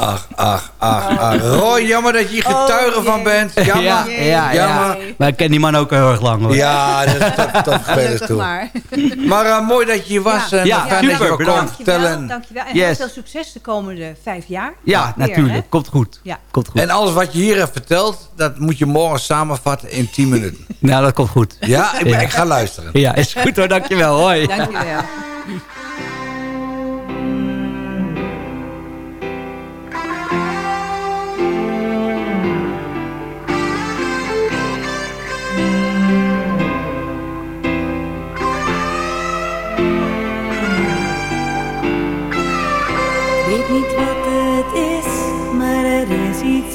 Ach, ach, ach, ach. Roy, jammer dat je hier getuige Oh, van bent. Jammer. Ja, ja, ja. Jammer. Maar ik ken die man ook heel erg lang hoor. Ja, dat is toch, toch vervelend Gelukkig toe. maar. Maar eh, mooi dat je hier was. Ja. En Ja, fijn dat je super, wel bedankt. Dankjewel, vertellen. dankjewel. En heel veel succes de komende vijf jaar. Ja, Weer, natuurlijk. hè? Komt goed. Ja. Komt goed. En alles wat je hier hebt verteld, dat moet je morgen samenvatten in 10 minuten. Nou, dat komt goed. Ja, ik, ben- Ja. ik ga luisteren. Ja, is goed hoor. Dankjewel. Hoi. Dankjewel.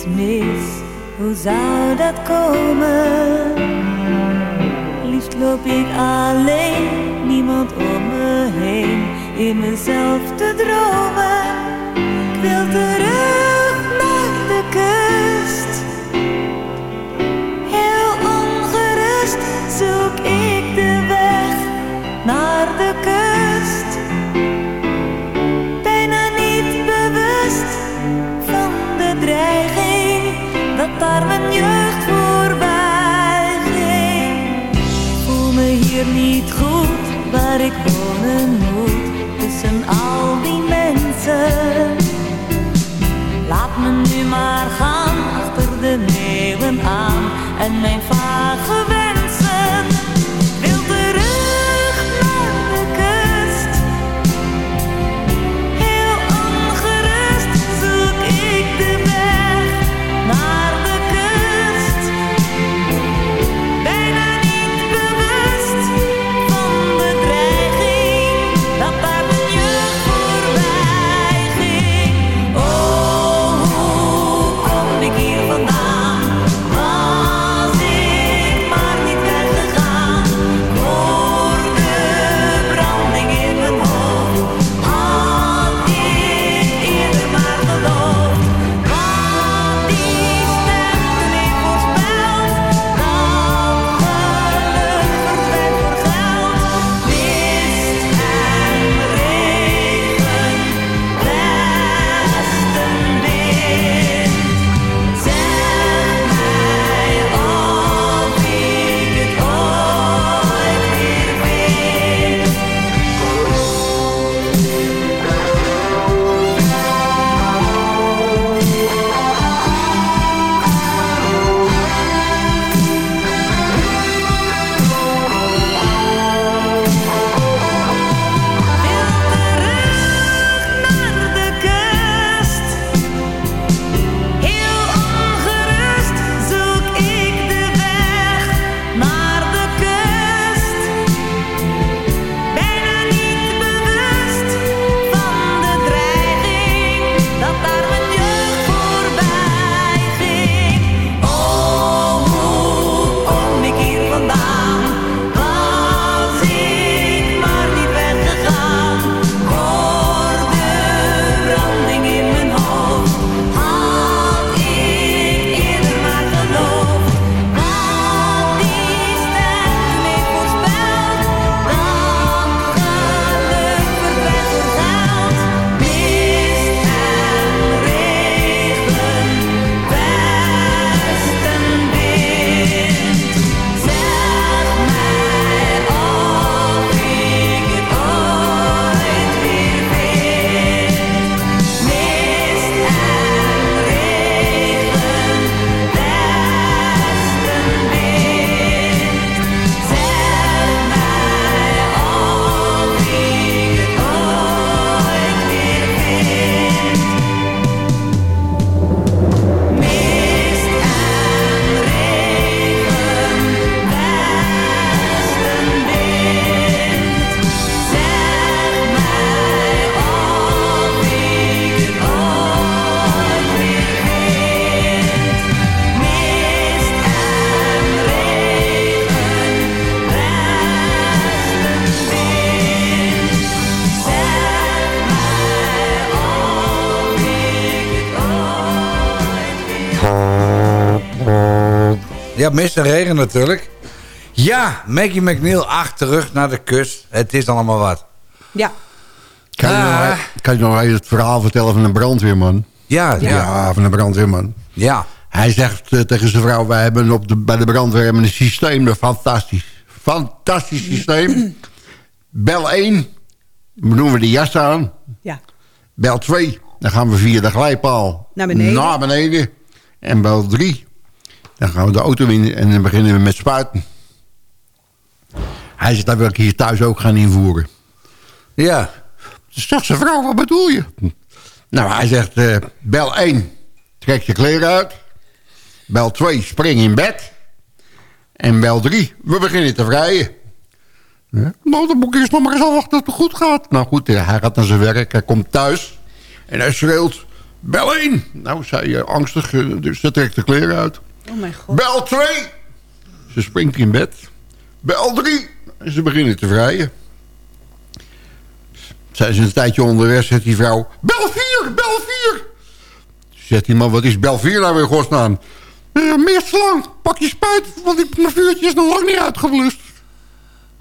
Mis. Hoe zou dat komen? Liefst loop ik alleen, niemand om me heen, in mezelf te dromen. Ik wil terug waar ik wonen moet tussen al die mensen. Ja, mist en regen natuurlijk. Ja, Maggie McNeil, ach, terug naar de kust. Het is allemaal wat. Ja. Kan je, Ah. nog, kan je nog even het verhaal vertellen van een brandweerman? Ja, Ja, ja. van een brandweerman. Ja. Hij zegt eh, tegen zijn vrouw... wij hebben op de, bij de brandweer hebben een systeem, fantastisch. Fantastisch systeem. Bel 1, dan doen we de jas aan. Ja. Bel 2, dan gaan we via de glijpaal Naar beneden. naar beneden. En bel 3, dan gaan we de auto in en dan beginnen we met spuiten. Hij zegt, dat wil ik hier thuis ook gaan invoeren. Ja. Zegt zijn vrouw, wat bedoel je? Nou, hij zegt, eh, bel 1, trek je kleren uit. Bel 2, spring in bed. En bel 3, we beginnen te vrijen. Ja, nou, dan moet ik eerst nog maar eens afwachten dat het goed gaat. Nou goed, eh, hij gaat naar zijn werk, hij komt thuis. En hij schreeuwt, bel 1. Nou, zij uh, angstig, dus ze trekt de kleren uit. Oh mijn god. Bel 2. Ze springt in bed. Bel 3. En ze beginnen te vrijen. Zijn ze een tijdje onderweg, zegt die vrouw... Bel 4, bel 4. Zegt die man, wat is bel 4 nou weer, godsnaam? Uh, meer slang, pak je spuit, want ik, mijn vuurtje is nog lang niet uitgeblust.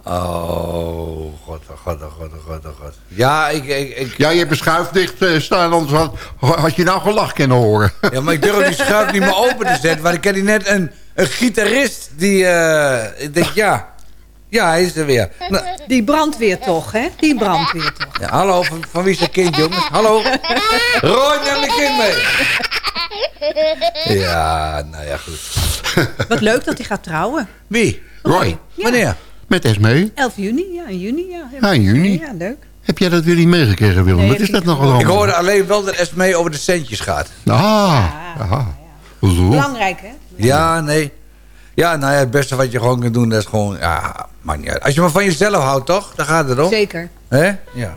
Oh, god, oh god, oh god, oh god, oh god. Ja, ik... ik, ik... Ja, je hebt een schuif dicht uh, staan, anders had, had je nou gelach kunnen horen. Ja, maar ik durf die schuif niet meer open te zetten. Want ik ken die net een, een gitarist die... Uh, ik denk, ja... Ja, hij is er weer. Nou, die brandweer toch, hè? Die brandweer toch. Ja, hallo, van, van wie is dat kind, jongens? Hallo? Roy, neem mijn kind mee. Ja, nou ja, goed. Wat leuk dat hij gaat trouwen. Wie? Roy. Ja. Wanneer? Met Esmee. 11 juni, ja, in juni. Ja, ja in juni. Ja, leuk. Heb jij dat weer niet meegekregen, Willem? Nee, Wat is dat nog allemaal? Ik hoorde alleen wel dat Esmee over de centjes gaat. Ah, ja. ja. Belangrijk, hè? Ja, nee. Ja, nou ja, het beste wat je gewoon kunt doen, dat is gewoon... Ja, maakt niet uit. Als je maar van jezelf houdt, toch? Dan gaat het om. Zeker. Hè? Ja.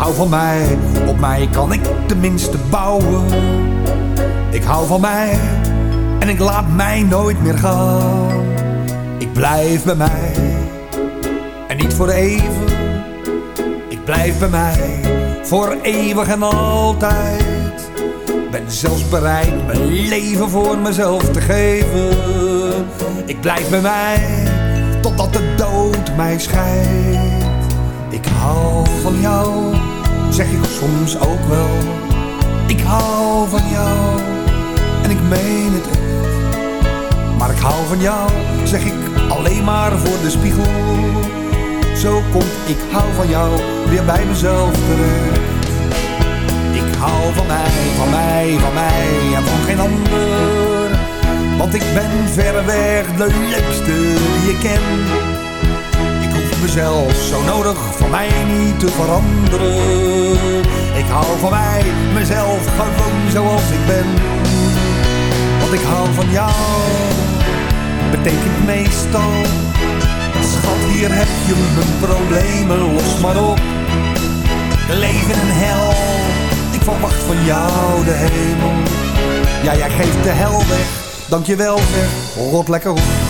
Hou van mij, op mij kan ik tenminste bouwen. Ik hou van mij en ik laat mij nooit meer gaan. Ik blijf bij mij en niet voor even. Ik blijf bij mij voor eeuwig en altijd. Ben zelfs bereid mijn leven voor mezelf te geven. Ik blijf bij mij totdat de dood mij scheidt. Ik hou van jou, zeg ik soms ook wel. Ik hou van jou en ik meen het echt. Maar ik hou van jou, zeg ik alleen maar voor de spiegel. Zo komt ik hou van jou weer bij mezelf terecht. Ik hou van mij, van mij, van mij en van geen ander. Want ik ben verreweg de leukste die je kent mezelf zo nodig van mij niet te veranderen. Ik hou van mij, mezelf gewoon zoals ik ben. Want ik hou van jou, betekent meestal. Schat, hier heb je mijn problemen, los maar op. Leven een hel, ik verwacht van jou de hemel. Ja, jij geeft de hel weg, dankjewel zeg, rot lekker op.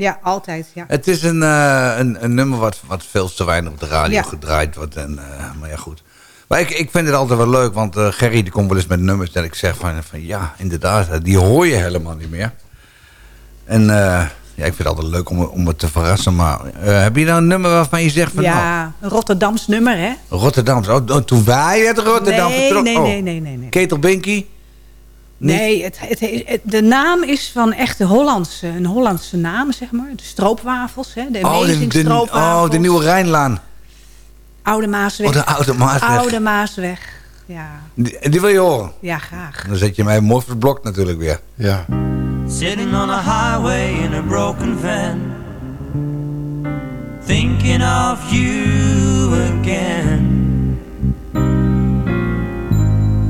Ja, altijd, ja. Het is een, uh, een, een, nummer wat, wat veel te weinig op de radio Ja. gedraaid wordt. En, uh, maar ja, goed. Maar ik, ik vind het altijd wel leuk, want uh, Gerry die komt wel eens met nummers dat ik zeg van, van ja, inderdaad, die hoor je helemaal niet meer. En Ja, ik vind het altijd leuk om, om het te verrassen. Maar eh, heb je nou een nummer waarvan je zegt van... Ja, een Rotterdams nummer, hè? Rotterdam. Oh, oh, toen wij uit Rotterdam Nee, vertrokken. nee, oh. nee, nee, nee, nee. Ketel Binky? Niet? Nee, het, het, het- de naam is van echt de Hollandse, een Hollandse naam, zeg maar. De stroopwafels, hè? De Oh, de, Amazing de, stroopwafels. oh, de Nieuwe Rijnlaan. Oude Maasweg. Oh, de Oude Maasweg. Oude Maasweg. Ja, Die, die wil je horen. ja graag. Dan zet je mij mooi natuurlijk weer. Ja. Sitting on a highway in a broken van, thinking of you again.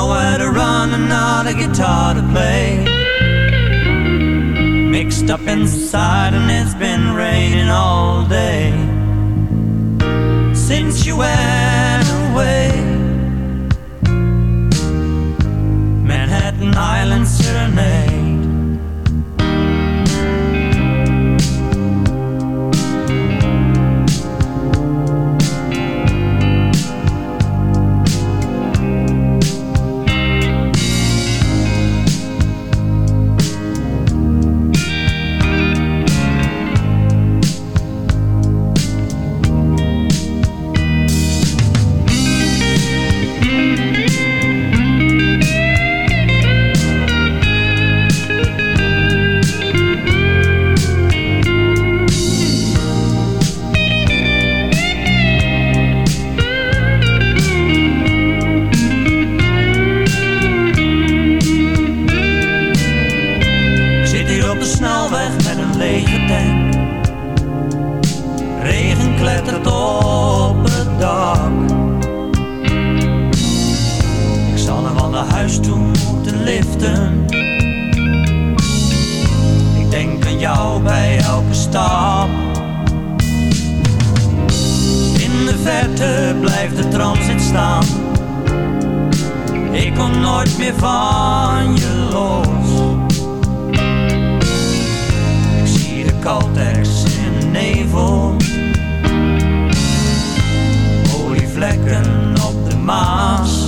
Nowhere to run and not a guitar to play. Mixed up inside, and it's been raining all day since you went away. Manhattan Island Serenade. Bij elke stap. In de verte blijft de transit staan. Ik kom nooit meer van je los. Ik zie de Caltex in de nevel. Olievlekken op de Maas.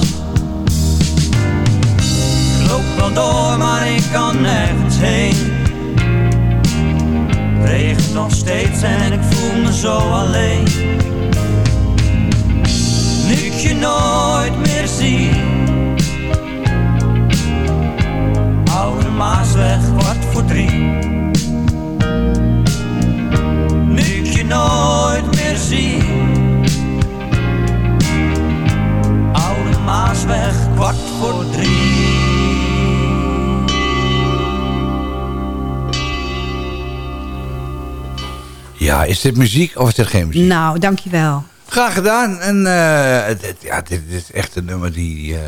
Ik loop wel door, maar ik kan nergens heen. Regent nog steeds en ik voel me zo alleen. Nu ik je nooit meer zie. Oude Maasweg, kwart voor drie. Nu ik je nooit meer zie. Oude Maasweg, kwart voor drie. Ja, is dit muziek of is dit geen muziek? Nou, dankjewel. Graag gedaan. En eh, het- ja, dit, dit is echt een nummer die... eh,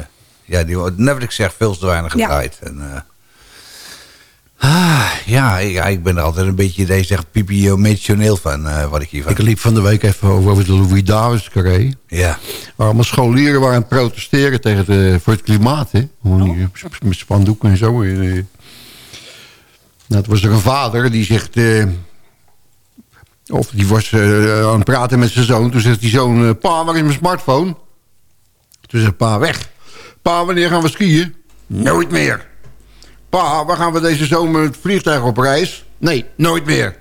ja, die wordt, net wat ik zeg, veel te weinig Ja. gedraaid. En, eh, ah, ja, ik, ja, ik ben er altijd een beetje, deze zegt, pipi emotioneel van, eh, wat ik hiervan... Ik liep van de week even over, over de Louis Davis carré. Ja. Waar allemaal scholieren waren aan het protesteren tegen de, voor het klimaat. Hè? Met spandoeken en zo. En, Nou, het was er een vader die zegt... of die was eh, aan het praten met zijn zoon. Toen zegt die zoon... eh, pa, waar is mijn smartphone? Toen zegt pa, weg. Pa, wanneer gaan we skiën? Nooit meer. Pa, waar gaan we deze zomer het vliegtuig op reis? Nee, nooit meer.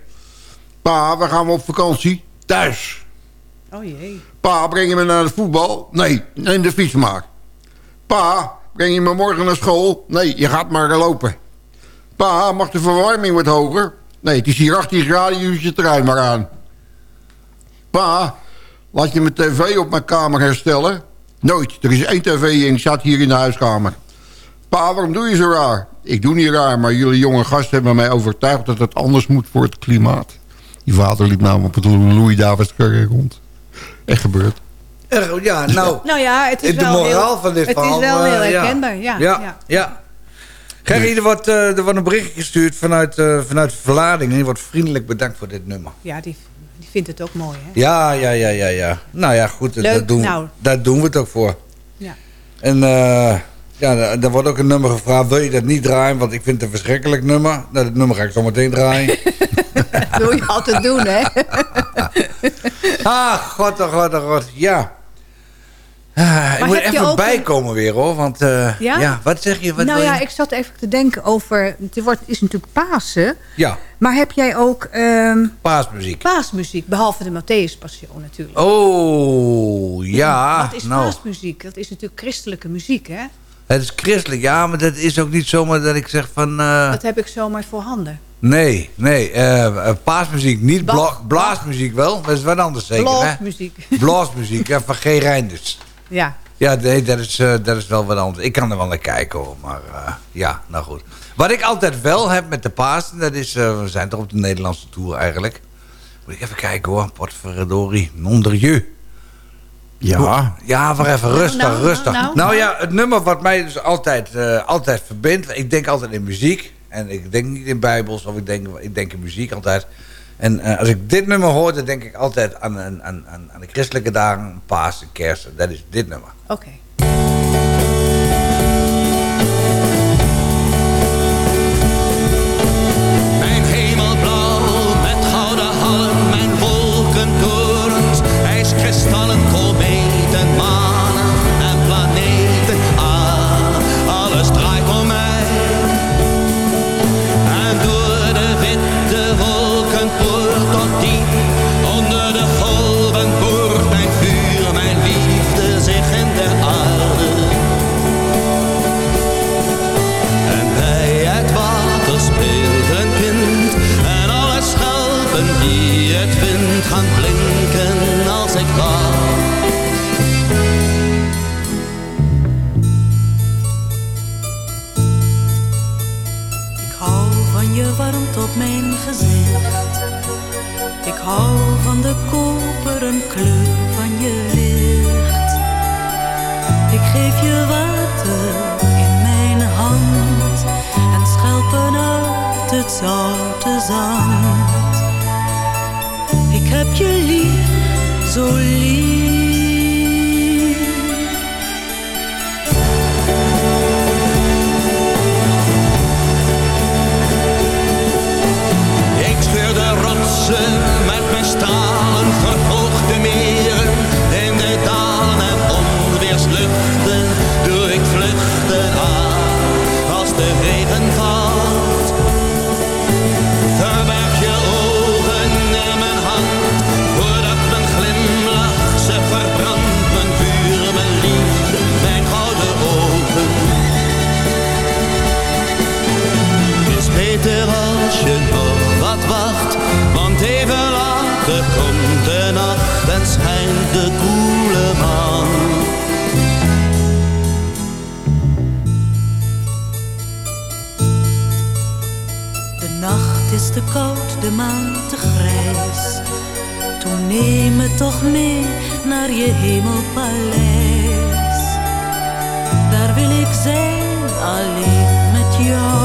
Pa, waar gaan we op vakantie? Thuis. Oh jee. Pa, breng je me naar het voetbal? Nee, neem de fiets maar. Pa, breng je me morgen naar school? Nee, je gaat maar lopen. Pa, mag de verwarming wat hoger? Nee, het is hier 18 graden, je doet je trui maar aan. Pa, laat je mijn tv op mijn kamer herstellen? Nooit, er is één tv ik zat hier in de huiskamer. Pa, waarom doe je zo raar? Ik doe niet raar, maar jullie jonge gasten hebben mij overtuigd... dat het anders moet voor het klimaat. Die vader liep namelijk op het Louis David carré rond. Echt gebeurd. Ja, nou... Nou ja, het is de wel moraal heel, van dit Het verhaal, is wel eh, heel herkenbaar, ja. Ja, ja. ja. Gerry, er wordt, eh, er wordt een bericht gestuurd vanuit, eh vanuit Verlading. En die wordt vriendelijk bedankt voor dit nummer. Ja, die, die vindt het ook mooi, hè? Ja, ja, ja, ja, ja. Nou ja, goed, Leuk, daar doen, nou. daar doen we het ook voor. Ja. En eh ja, daar- daar wordt ook een nummer gevraagd. Wil je dat niet draaien? Want ik vind het een verschrikkelijk nummer. Nou, dat nummer ga ik zo meteen draaien. Dat wil je altijd doen, hè? ah, god, oh god, oh god. Ja. Ah, ik moet je even een- bijkomen weer, hoor. Want eh, Ja? ja? wat zeg je? Wat nou ja, ik zat even te denken over... Het wordt, is natuurlijk Pasen. Ja, Maar heb jij ook ehm, paasmuziek. paasmuziek? Behalve de Matthäus Passion natuurlijk. Oh, ja. Wat is nou. paasmuziek? Dat is natuurlijk christelijke muziek, hè? Het is christelijk, ja, maar dat is ook niet zomaar dat ik zeg van... eh, Dat heb ik zomaar voorhanden. nee, nee, eh, paasmuziek niet, bla- blaasmuziek wel, dat is wat anders zeker, hè? Blaasmuziek. Blaasmuziek, ja, van G. Reinders. Ja. Ja, nee, dat is, eh, dat is wel wat anders. Ik kan er wel naar kijken hoor, maar eh, ja, nou goed. Wat ik altijd wel heb met de Pasen, dat is, eh, we zijn toch op de Nederlandse tour eigenlijk. Moet ik even kijken hoor, potverdorie, non de Dieu. Ja. Ja, maar even Nou, rustig, nou, rustig. nou, Nou, nou. ja, het nummer wat mij dus altijd, eh, altijd verbindt. Ik denk altijd in muziek. En ik denk niet in bijbels, of ik denk, ik denk in muziek altijd. En eh, als ik dit nummer hoor, dan denk ik altijd aan, aan, aan, aan de christelijke dagen, Pasen, Kersen. Dat is dit nummer. Oké. Lief, zo is te koud, de maan te grijs. Toen neem me toch mee naar je hemelpaleis. Daar wil ik zijn, alleen met jou.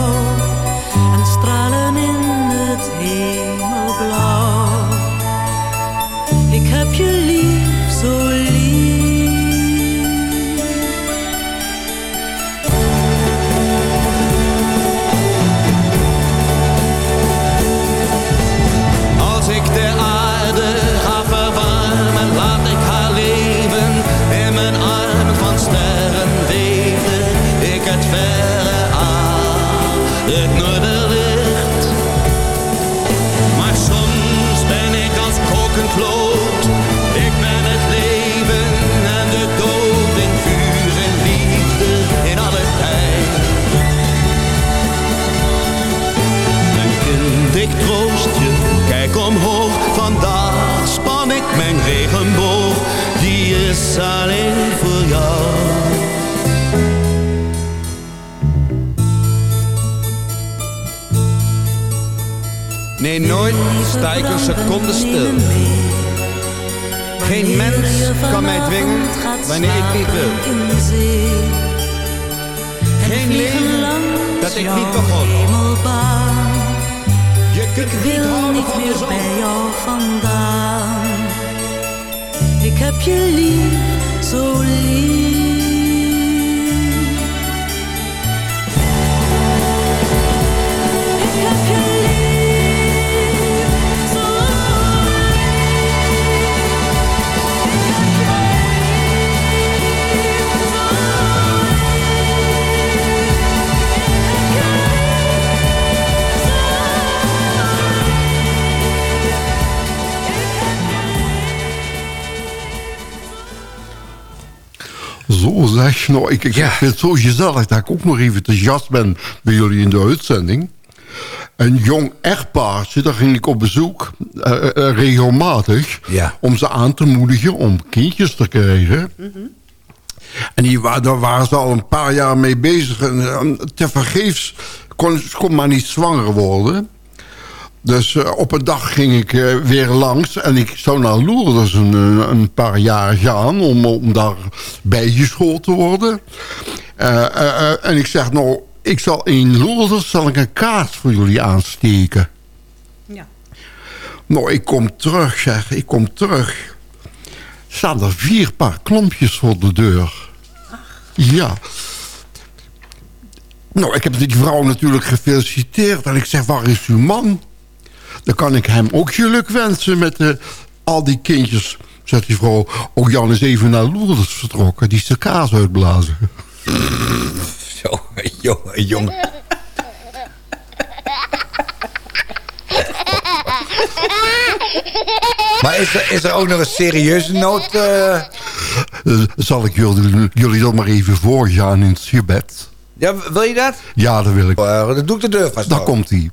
Nee, nooit sta ik een seconde stil. Geen mens kan mij dwingen wanneer ik niet wil. Geen leven dat ik niet begon. Je kunt Ik wil niet meer bij jou vandaan. Ik heb je lief, zo lief. Zo zeg, nou, ik, ik vind het zo gezellig dat ik ook nog even te gast ben bij jullie in de uitzending. Een jong echtpaartje, daar ging ik op bezoek, eh, eh, regelmatig, om ze aan te moedigen om kindjes te krijgen. En die, daar waren ze al een paar jaar mee bezig. En, eh, tevergeefs kon ze kon maar niet zwanger worden. Dus eh, op een dag ging ik eh, weer langs en ik zou naar Lourdes een, eh, een paar jaar gaan om, om daar bijgeschoold te worden. En ik zeg nou, ik zal in Lourdes zal ik een kaart voor jullie aansteken. Ja. Nou, ik kom terug, zeg, ik kom terug. Staan er vier paar klompjes voor de deur. Ja. Nou, ik heb die vrouw natuurlijk gefeliciteerd. En ik zeg, waar is uw man? Dan kan ik hem ook geluk wensen met eh, al die kindjes. Zegt die vrouw, oh Jan is even naar Lourdes vertrokken. Die is de kaas uitblazen. Zo, jongen, jongen. Maar is er, is er ook nog een serieuze noot? eh? Eh, zal ik jullie, jullie dan maar even voorgaan in het gebed? Ja, wil je dat? Ja, dat wil ik. Uh, dan doe ik de deur vast. Daar komt hij.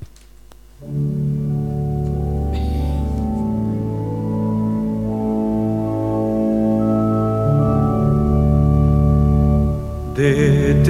Dit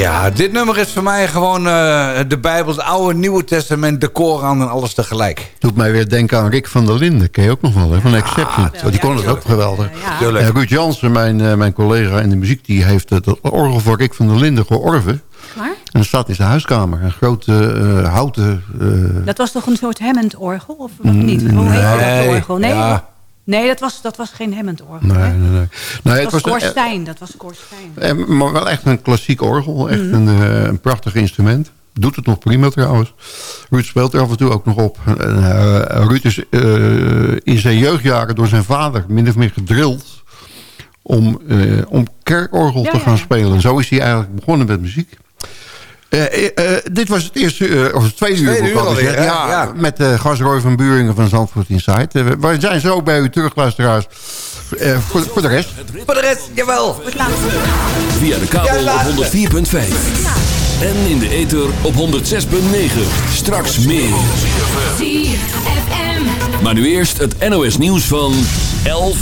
Ja, dit nummer is voor mij gewoon eh, de Bijbel, het Oude Nieuwe Testament, de Koran en alles tegelijk. Doet mij weer denken aan Rick van der Linden. Ken je ook nog wel, hè? Van Exception. Die kon het ook geweldig. Tuurlijk. En Ruud Jansen, mijn, eh, mijn collega in de muziek... die heeft het orgel van Rick van der Linden georven. Waar? En dat staat in zijn huiskamer. Een grote eh, houten... eh, Dat was toch een soort Hammond-orgel? Of nog niet? Hoe heet Nee, dat orgel? Nee, ja. Nee dat, was, dat was geen Hammond-orgel. nee, hè? nee, nee. nee dat was een- Korstijn. Dat was Korstijn. Eh, maar wel echt een klassiek orgel. Echt Mhm. een, eh, een prachtig instrument. Doet het nog prima trouwens. Ruud speelt er af en toe ook nog op. Eh, Ruud is eh, in zijn jeugdjaren door zijn vader min of meer gedrild... om, eh, om kerkorgel Ja, te gaan ja. spelen. Zo is hij eigenlijk begonnen met muziek. Eh, eh, eh, dit was het eerste uur, of het tweede uur, Tweede uur alweer? Ja, Ja. met uh, Gasroy van Buringen van Zandvoort Insight. Eh, we zijn zo bij u terug, luisteraars. Eh, voor, voor de rest. Voor de rest, jawel. Via de kabel op 104.5. En in de ether op 106.9. Straks meer. Maar nu eerst het NOS nieuws van 11